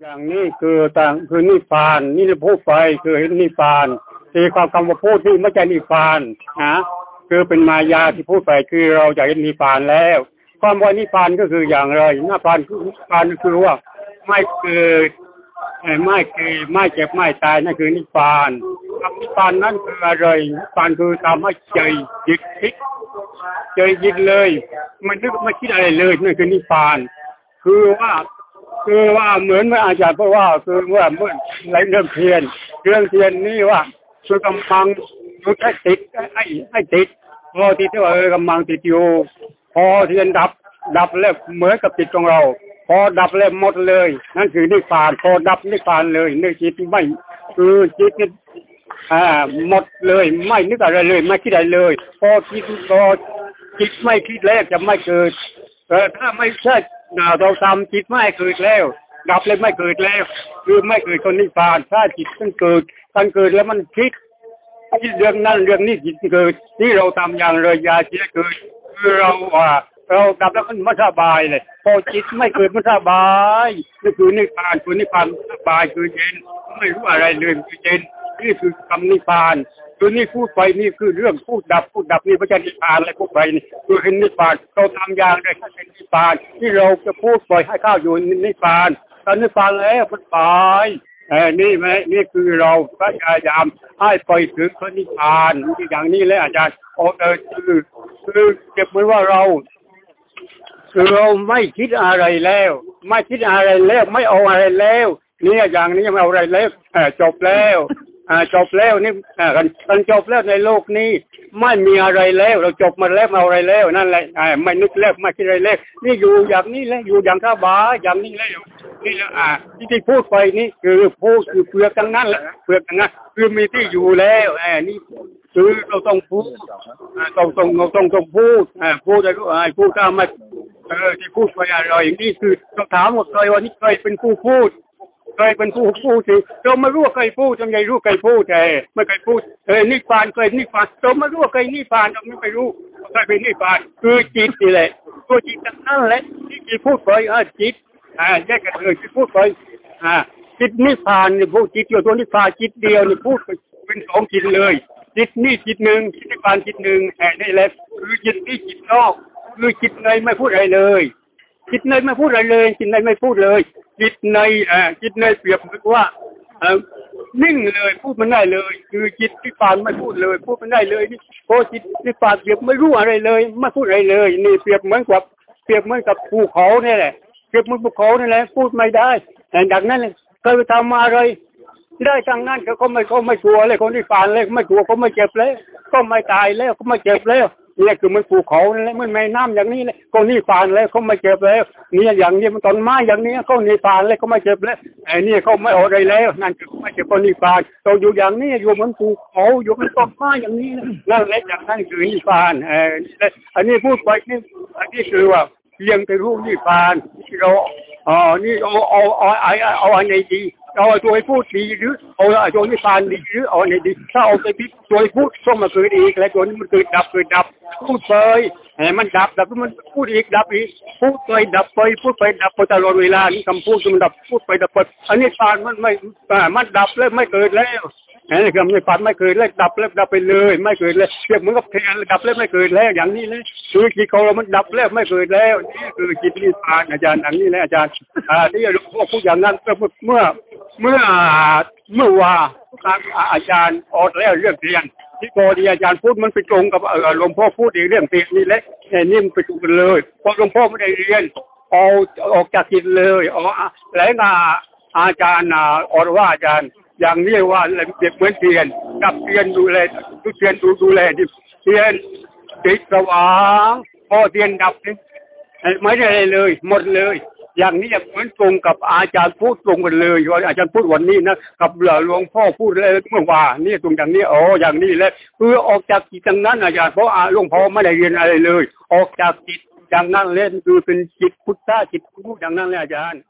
อย่างนี้คือต่างคือนิพพาน นี่เราพูดไปคือเห็นนิพพานตีความคำว่าพูดที่ไม่ใช่นิพพานนะคือเป็นมายาที่พูดไปคือเราจะเห็นนิพพานแล้ว ความว่านิพพานก็คืออย่างไรนิพพานคือนิพพานคือว่าไม่เกิดไม่เกิดไม่เจ็บไม่ตายนั่นคือนิพพานคำนิพพานนั่นคืออะไรนิพพานคือทำให้ใจยึดคิดใจยึดเลย มันนึกไม่คิดอะไรเลยนั่นคือนิพพาน คือว่า คือว่าเหมือนเมื่ออาจารย์เพราะว่าคือว่าเมื่อไรเรื่องเทียน เรื่องเทียนนี่ว่าคือกำลังยุดให้ติดให้ให้ติดพอติดที่ว่าเออกำลังติดอยู่ พอเทียนดับ ดับแล้วเหมือนกับจิตของเรา พอดับแล้วหมดเลย นั่นคือนิพพานพอดับนิพพานเลยในจิตไม่คือจิตนี่อ่าหมดเลยไม่นึกอะไรเลย ไม่คิดอะไรเลย พอคิดพอจิตไม่คิดแล้วจะไม่เกิดแต่ถ้าไม่ใช่ เราทำจิตไม่เกิดแล้วดับเลยไม่เกิดแล้ว คือไม่เกิดคนนิพพาน ถ้าจิตมันเกิดมันเกิดแล้วมันคิดคิดเรื่องนั้นเรื่องนี้จิตเกิดที่เราทำอย่างเลยยาจิตเกิด คือเราอ่าเราดับแล้วมันไม่สบายเลยพอจิตไม่เกิดมันสบายนี่คือนิพพานคือนิพพานสบายคือเย็น ไม่รู้อะไรเลยคือเย็นนี่คือคำนิพพาน คือนี่พูดไปนี่คือเรื่องพูดดับพูดดับนี่พระเจันทร์นิพพานอะไรพูดไปนี่คือเป็นนิพพานเราทำอย่างไรให้เป็นนิพพาน ที่เราจะพูดปล่อยให้ข้าวอยู่นิพพานตอนนิพพานแล้วมันตายเออนี่ไหมนี่คือเราพยายามให้ไปถึงพระนิพพานอย่างนี้แล้วอาจารย์โอเออคือคือเก็บไว้ว่าเราเราไม่คิดอะไรแล้ว ไม่คิดอะไรแล้ว ไม่เอาอะไรแล้ว เนี่ยอย่างนี้ไม่เอาอะไรแล้วจบแล้ว จบแล้วนี่กันจบแล้วในโลกนี้ ไม่มีอะไรแล้ว เราจบมาแล้วเอาอะไรแล้วนั่นแหละไม่นึกแล้วไม่คิดอะไรแล้วนี่อยู่อย่างนี้แล้วอยู่อย่างสบาอย่างนี้แล้วนี่แล้วอ่าที่ที่พูดไปนี่คือพูดคือเปลือกทั้งนั้นแหละเปลือกทั้งนั้นคือมีที่อยู่แล้วแอบนี่คือเราต้องพูดต้องต้องเราต้องต้องพูดพูดอะไรก็พูดตามมาเออที่พูดไปอะไรอย่างนี้คือเราถามว่าเคยวันนี้เคยเป็นผู้พูด เคยเป็นผู้พูดสิเราไม่รู้เคยพูดจำไงรู้เคยพูดแต่ไม่เคยพูดเออนิพพานเคยนิพพานเราไม่รู้เคยนิพพานเราไม่ไปรู้เคยเป็นนิพพานคือจิตนี่แหละตัวจิตนั่นแหละที่จิตพูดไปอ่าจิตอ่าแยกกันเลยจิตพูดไปอ่าจิตนิพพานนี่พูดจิตอยู่ตัวนิพพานจิตเดียวนี่พูดเป็นสองจิตเลย จิตนี่จิตหนึ่งจิตนิพานจิตหนึ่งแห่นี่แหละคือจิตนี่จิตนอก คือจิตในไม่พูดอะไรเลย จิตในไม่พูดอะไรเลยจิตในไม่พูดเลย จิตในอ่าจิตในเปรียบเหมือนว่านิ่งเลยพูดมันได้เลย คือจิตที่ปานไม่พูดเลย พูดมันได้เลยนี่พอจิตที่ปานเปรียบไม่รู้อะไรเลยไม่พูดอะไรเลย นี่เปรียบเหมือนกับเปรียบเหมือนกับภูเขาเนี่ยแหละเปรียบเหมือนภูเขานี่แหละพูดไม่ได้แต่ดังนั้นเคยไปทำมาอะไรได้ทางนั้นเขาไม่เขาไม่กลัวเลยคนที่ปานเลยไม่กลัวเขาไม่เจ็บเลยก็ไม่ตายแล้วเขาไม่เจ็บแล้ว นี่คือมันภูเขานี่แหละมันไม่น้ำอย่างนี้เลยก็นี่ฟานแล้วเขาไม่เจ็บแล้วนี่อย่างนี้มันต้นไม้อย่างนี้เขานี่ฟานแล้วเขาไม่เจ็บแล้วไอ้นี่เขาไม่อดอะไรแล้ว นั่นคือไม่เจ็บก็นี่ฟานเราอยู่อย่างนี้อยู่เหมือนภูเขาอยู่เหมือนต้นไม้อย่างนี้นั่นแหละอย่างนั้นคือนี่ฟานเอออันนี้พูดไปนี่อันนี้คือว่าเพียงแต่รู้นี่ฟานที่เราอ๋อนี่เอาเอาเอาเอาเอาอันไหนดี เอาตัวให้พูดดีหรือเอาตัวนี้ฟานดีหรือเอาอันไหนดีถ้าเอาไปพิตัวให้พูดส่งมาเกิดอีกแล้วตัวนี้มันเกิดดับเกิดดับพูดไปให้มันดับดับมันพูดอีกดับอีกพูดไปดับไปพูดไปดับไปตลอดเวลานี่คำพูดมันดับพูดไปดับไปอันนี้ฟานมันไม่มันดับแล้วไม่เกิดแล้วนี่คือไม่ฝันไม่เกิดแล้วดับแล้วดับไปเลย ไม่เกิดเลยเทียบเหมือนกับเทียนดับแล้วไม่เกิดแล้วอย่างนี้เลยคือจิตของเรามันดับแล้วไม่เกิดแล้วนี่คือจิตนิพพานอาจารย์อย่างนี้นะอาจารย์อ่าที่หลวงพ่อพูดอย่างนั้นก็เมื่อ เมื่อเมื่อว่าอาจารย์ออดแล้วเรื่องเรียนที่โกดีอาจารย์พูดมันไปตรงกับหลวงพ่อพูดอีกเรื่องเตียนนี่แหละนี่มันไปตรงกันเลยเพราะหลวงพ่อไม่ได้เรียนเอาออกจากจิตเลยอ๋อแล้วอาจารย์ออดว่าอาจารย์ อย่างนี้ว่าเด็กเหมือนเทียนกับเทียนดูแลทุกเทียนดูดูแลดิเทียนติดสว่างพอเทียนดับไม่ได้เลย หมดเลย อย่างนี้เหมือนตรงกับอาจารย์พูดตรงกันเลยว่าอาจารย์พูดวันนี้นะกับหลวงพ่อพูดเลยเมื่อวานนี่ตรงอย่างนี้อ๋ออย่างนี้แหละคือออกจากจิตงนั้นอาจารย์เพราะหลวงพ่อไม่ได้เรียนอะไรเลย ออกจากจิตอย่างนั้นเล่นคือเป็นจิตพุทธะจิตรู้อย่างนั้นเลยอาจารย์